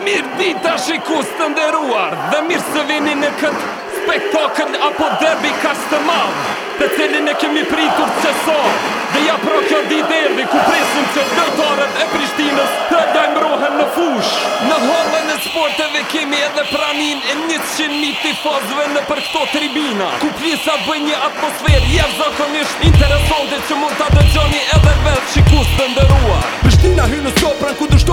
Mirë dita shikus të nderuar Dhe mirë së vini në këtë spektakl Apo derbi ka së të mal Të cilin e kemi pritur që so Dhe ja pro kjo di derbi Ku presim që dëtoret e Prishtinës Të rohen në fush Në hollën e sporteve kemi edhe pranin E njës qenë mi fazve në për këto tribina Ku pjesa bëj një atmosfer Jef zakonisht interesante Që mund të dëgjoni edhe vetë shikus të nderuar Prishtina hy në sopran ku dështu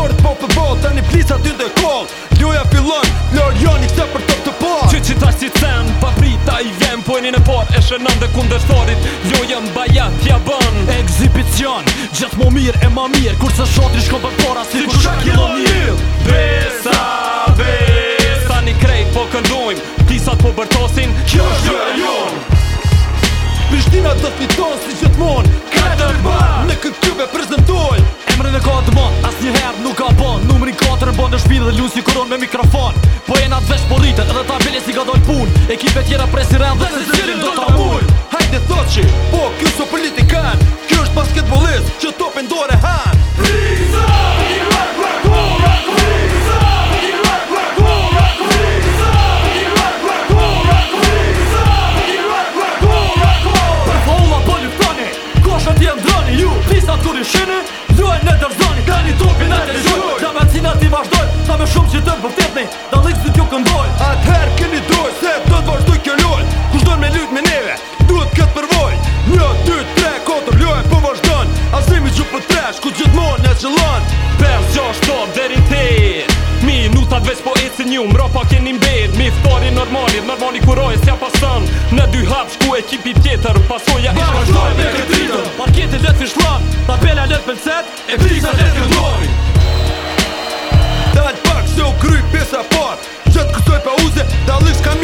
Fillimin e parë e shënon dhe kundërshtarit Lojën bajat tja bën Ekzibicion, gjithë më mirë e më mirë Kur se shotri shko për para si për shak kilo mirë Besa, besa Sa një krejt po këndojmë Tisat po bërtosin Kjo është gjë e ljon Prishtina të fiton si gjithmon Katër ba Në këtë kjube prezentojnë emrin e ka të bon As një herë nuk ka bon Numri 4 në bon në shpinë dhe lunë si kuron me mikrofon Po e natë vesh po rritet edhe ta bile si ga dojnë pun Ekipe tjera presi rrën dhe se cilin do të amun Hajde thot që, po kjo së politikan Kjo është basketbolist që topin dore han një umro pa keni mbet Mi normalit normali, normali kuroj s'ja pasën Në dy hap shku ekipi tjetër Pasoja ish ma shtoj këtë këtritër Parketi dhe t'fishlon Tabela lët pëlset E prisa dhe t'këndori Dalj pak se u kryj pjesa fort Gjëtë kësoj pa uze Dalë shka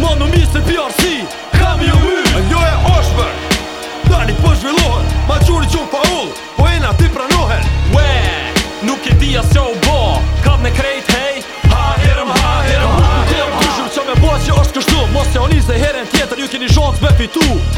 Ma në misë se PRC Kam jo my Njo e oshpër Dani të po pëzhvillohet Ma gjuri që pa ullë Po e na ti pranohen We Nuk e di se u bo Kam në krejt hej Ha herëm ha herëm ha herëm Ha herëm ha herëm që herëm ha herëm Ha herëm ha herëm Ha herëm ha herëm Ha herëm